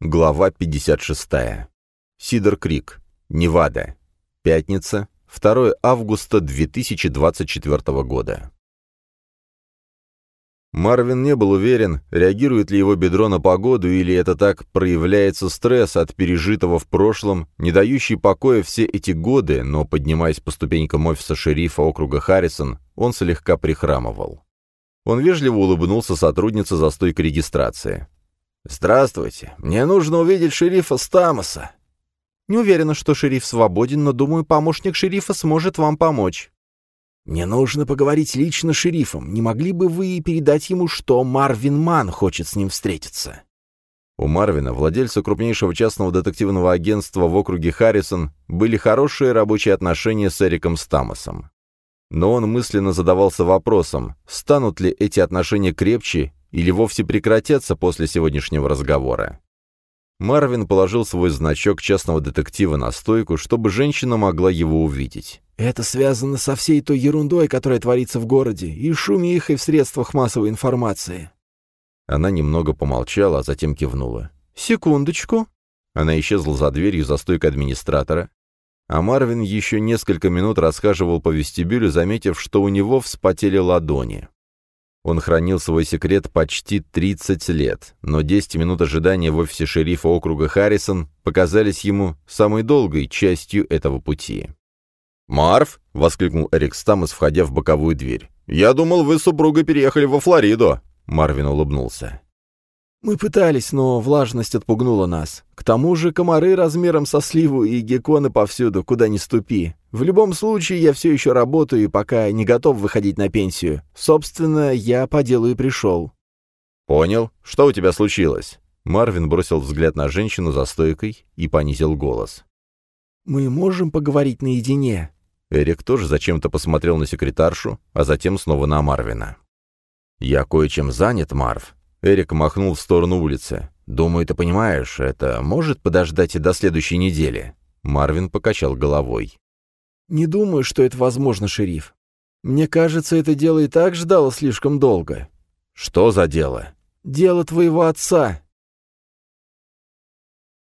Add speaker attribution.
Speaker 1: Глава 56. Сидер Крик. Невада. Пятница. 2 августа 2024 года. Марвин не был уверен, реагирует ли его бедро на погоду или это так проявляется стресс от пережитого в прошлом, не дающий покоя все эти годы, но, поднимаясь по ступенькам офиса шерифа округа Харрисон, он слегка прихрамывал. Он вежливо улыбнулся сотруднице за стойкой регистрации. «Здравствуйте. Мне нужно увидеть шерифа Стамоса».
Speaker 2: «Не уверена, что шериф свободен, но, думаю, помощник шерифа сможет вам помочь».
Speaker 3: «Мне нужно поговорить лично с шерифом. Не могли бы вы передать ему, что Марвин Ман хочет с ним встретиться?»
Speaker 1: У Марвина, владельца крупнейшего частного детективного агентства в округе Харрисон, были хорошие рабочие отношения с Эриком Стамосом. Но он мысленно задавался вопросом, станут ли эти отношения крепче или вовсе прекратятся после сегодняшнего разговора. Марвин положил свой значок частного детектива на стойку, чтобы женщина могла его увидеть.
Speaker 3: «Это связано со всей той ерундой, которая творится в городе, и шуме их и в средствах массовой информации».
Speaker 1: Она немного помолчала, а затем кивнула.
Speaker 2: «Секундочку».
Speaker 1: Она исчезла за дверью за стойкой администратора, а Марвин еще несколько минут расхаживал по вестибюлю, заметив, что у него вспотели ладони. Он хранил свой секрет почти 30 лет, но 10 минут ожидания в офисе шерифа округа Харрисон показались ему самой долгой частью этого пути. «Марв!» — воскликнул Эрик Стаммес, входя в боковую дверь. «Я думал, вы с супругой переехали во Флориду!» Марвин улыбнулся.
Speaker 3: Мы пытались, но влажность отпугнула нас. К тому же комары размером со сливу и гекконы повсюду, куда ни ступи. В любом случае, я все еще работаю и пока не готов выходить на пенсию. Собственно, я по делу и пришел».
Speaker 1: «Понял. Что у тебя случилось?» Марвин бросил взгляд на женщину за стойкой и понизил голос.
Speaker 3: «Мы можем поговорить наедине?»
Speaker 1: Эрик тоже зачем-то посмотрел на секретаршу, а затем снова на Марвина. «Я кое-чем занят, Марв. Эрик махнул в сторону улицы. «Думаю, ты понимаешь, это может подождать и до следующей недели?» Марвин покачал головой.
Speaker 3: «Не думаю, что это возможно, шериф. Мне кажется, это дело и так ждало слишком долго».
Speaker 1: «Что за дело?»
Speaker 3: «Дело твоего отца.